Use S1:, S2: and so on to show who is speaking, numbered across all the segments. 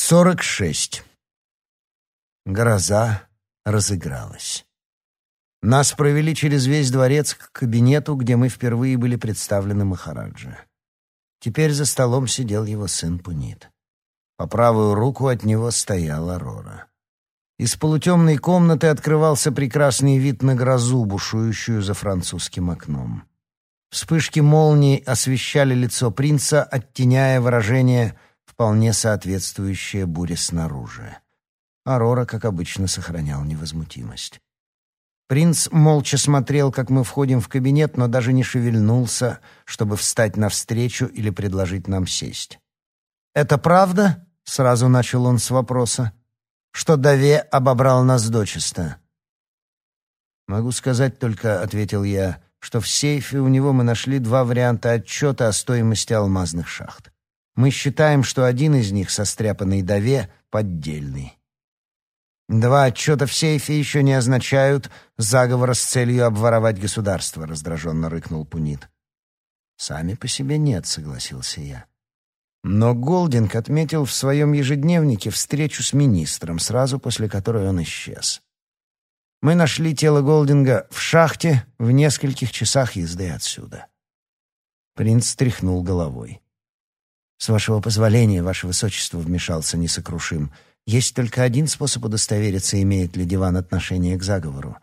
S1: Сорок шесть. Гроза разыгралась. Нас провели через весь дворец к кабинету, где мы впервые были представлены Махараджа. Теперь за столом сидел его сын Пунит. По правую руку от него стояла Рора. Из полутемной комнаты открывался прекрасный вид на грозу, бушующую за французским окном. Вспышки молний освещали лицо принца, оттеняя выражение вполне соответствующее буре снаружи. Арора, как обычно, сохранял невозмутимость. Принц молча смотрел, как мы входим в кабинет, но даже не шевельнулся, чтобы встать навстречу или предложить нам сесть. «Это правда?» — сразу начал он с вопроса. «Что Даве обобрал нас дочисто?» «Могу сказать только», — ответил я, — «что в сейфе у него мы нашли два варианта отчета о стоимости алмазных шахт. Мы считаем, что один из них, состряпанный Даве, поддельный. Два отчета в сейфе еще не означают заговора с целью обворовать государство, раздраженно рыкнул Пунит. Сами по себе нет, согласился я. Но Голдинг отметил в своем ежедневнике встречу с министром, сразу после которой он исчез. Мы нашли тело Голдинга в шахте в нескольких часах езды отсюда. Принц стряхнул головой. «С вашего позволения, ваше высочество», — вмешался несокрушим. «Есть только один способ удостовериться, имеет ли диван отношение к заговору.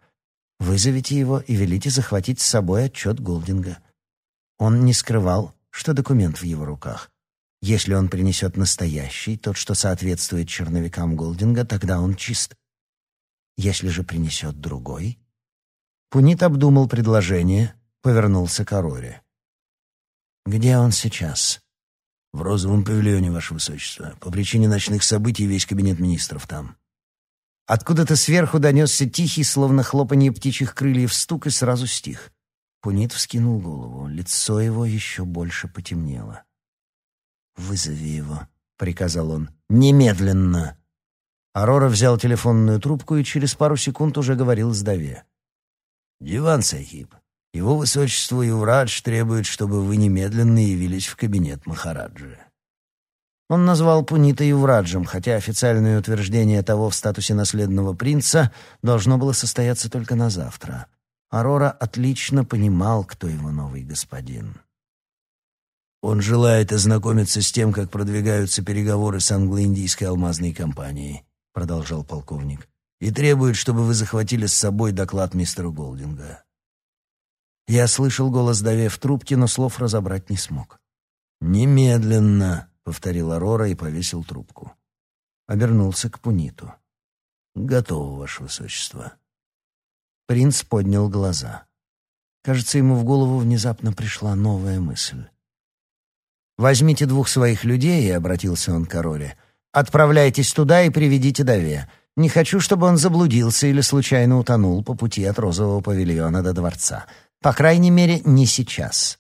S1: Вызовите его и велите захватить с собой отчет Голдинга». Он не скрывал, что документ в его руках. Если он принесет настоящий, тот, что соответствует черновикам Голдинга, тогда он чист. Если же принесет другой... Пунит обдумал предложение, повернулся к Ароре. «Где он сейчас?» В розовом павильоне, Ваше Высочество. По причине ночных событий весь кабинет министров там. Откуда-то сверху донесся тихий, словно хлопанье птичьих крыльев, стук и сразу стих. Пунит вскинул голову. Лицо его еще больше потемнело. «Вызови его», — приказал он. «Немедленно!» Арора взял телефонную трубку и через пару секунд уже говорил с Даве. «Диван, Сахиб, его высочество Юврадж требует, чтобы вы немедленно явились в кабинет Махараджи. Он назвал Пунита Ювраджем, хотя официальное утверждение того в статусе наследного принца должно было состояться только на завтра. Арора отлично понимал, кто его новый господин. Он желает ознакомиться с тем, как продвигаются переговоры с англо-индийской алмазной компанией, продолжал полковник, и требует, чтобы вы захватили с собой доклад мистера Голдинга. Я слышал голос Даве в трубке, но слов разобрать не смог. «Немедленно», — повторил Арора и повесил трубку. Обернулся к Пуниту. «Готово, Ваше Высочество». Принц поднял глаза. Кажется, ему в голову внезапно пришла новая мысль. «Возьмите двух своих людей», — обратился он к Ароре. «Отправляйтесь туда и приведите Даве. Не хочу, чтобы он заблудился или случайно утонул по пути от розового павильона до дворца. По крайней мере, не сейчас.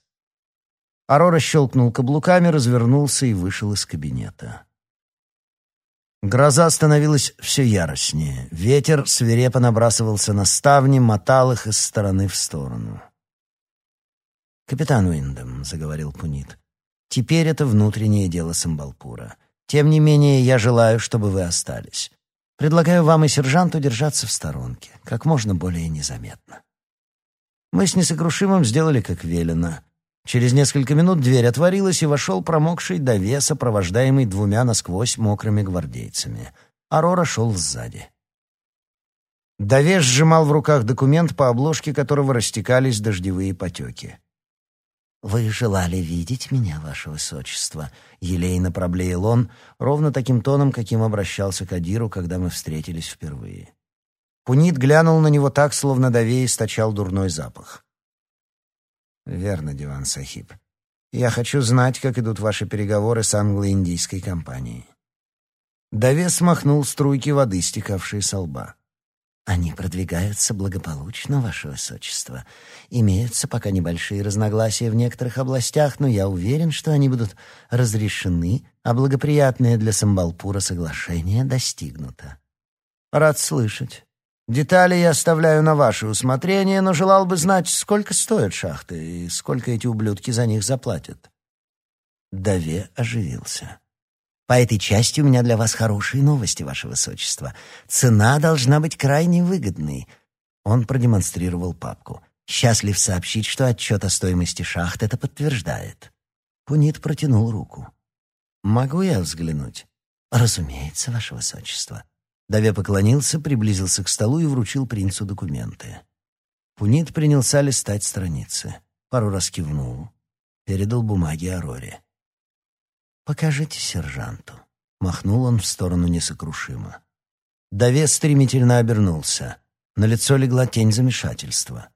S1: Арора щелкнул каблуками, развернулся и вышел из кабинета. Гроза становилась все яростнее. Ветер свирепо набрасывался на ставни, мотал их из стороны в сторону. «Капитан Уиндем», — заговорил Пунит, — «теперь это внутреннее дело Самбалпура. Тем не менее, я желаю, чтобы вы остались. Предлагаю вам и сержанту держаться в сторонке, как можно более незаметно». Мы с несокрушимым сделали, как велено. Через несколько минут дверь отворилась, и вошел промокший до веса, сопровождаемый двумя насквозь мокрыми гвардейцами. Арора шел сзади. Довес сжимал в руках документ, по обложке которого растекались дождевые потеки. «Вы желали видеть меня, ваше высочество?» — елейно проблеял он, ровно таким тоном, каким обращался к Адиру, когда мы встретились впервые. Пунит глянул на него так, словно Давей источал дурной запах. «Верно, Диван Сахиб. Я хочу знать, как идут ваши переговоры с англо-индийской компанией». Даве смахнул струйки воды, стекавшие со лба. «Они продвигаются благополучно, ваше высочество. Имеются пока небольшие разногласия в некоторых областях, но я уверен, что они будут разрешены, а благоприятное для Самбалпура соглашение достигнуто». «Рад слышать. Детали я оставляю на ваше усмотрение, но желал бы знать, сколько стоят шахты и сколько эти ублюдки за них заплатят». Даве оживился. По этой части у меня для вас хорошие новости, ваше высочество. Цена должна быть крайне выгодной. Он продемонстрировал папку. Счастлив сообщить, что отчет о стоимости шахт это подтверждает. Пунит протянул руку. «Могу я взглянуть?» «Разумеется, ваше высочество». Даве поклонился, приблизился к столу и вручил принцу документы. Пунит принялся листать страницы. Пару раз кивнул. Передал бумаги Ароре. «Покажите сержанту», — махнул он в сторону несокрушимо. Даве стремительно обернулся. На лицо легла тень замешательства.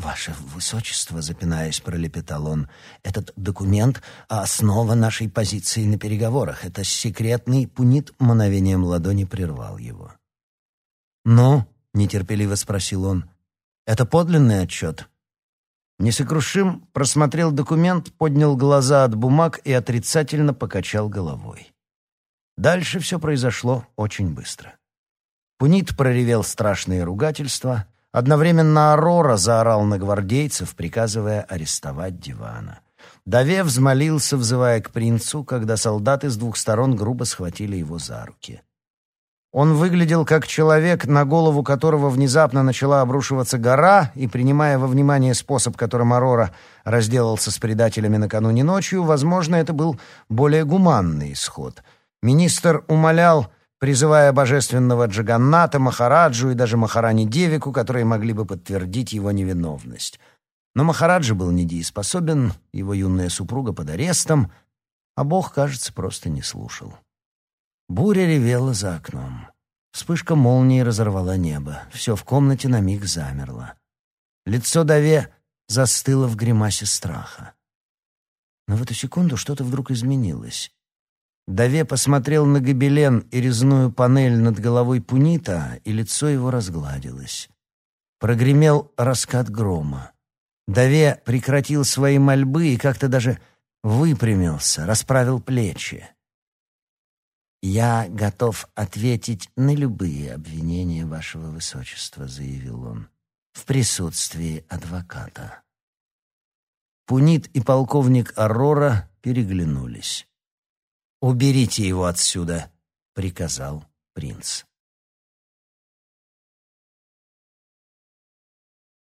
S1: «Ваше высочество», — запинаясь, пролепетал он, — «этот документ — основа нашей позиции на переговорах. Это секретный пунит мановением ладони прервал его». «Ну?» — нетерпеливо спросил он. «Это подлинный отчет?» Несокрушим просмотрел документ, поднял глаза от бумаг и отрицательно покачал головой. Дальше все произошло очень быстро. Пунит проревел страшные ругательства, одновременно Арора заорал на гвардейцев, приказывая арестовать дивана. Даве взмолился, взывая к принцу, когда солдаты с двух сторон грубо схватили его за руки. Он выглядел как человек, на голову которого внезапно начала обрушиваться гора, и, принимая во внимание способ, которым Арора разделался с предателями накануне ночью, возможно, это был более гуманный исход. Министр умолял, призывая божественного Джаганната, Махараджу и даже Махарани Девику, которые могли бы подтвердить его невиновность. Но Махараджа был недееспособен, его юная супруга под арестом, а Бог, кажется, просто не слушал. Буря ревела за окном. Вспышка молнии разорвала небо. Все в комнате на миг замерло. Лицо Даве застыло в гримасе страха. Но в эту секунду что-то вдруг изменилось. Даве посмотрел на гобелен и резную панель над головой Пунита, и лицо его разгладилось. Прогремел раскат грома. Даве прекратил свои мольбы и как-то даже выпрямился, расправил плечи. «Я готов ответить на любые обвинения вашего высочества», — заявил он, — «в присутствии адвоката». Пунит и полковник Аррора переглянулись. «Уберите его отсюда», — приказал принц.